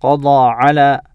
قضى على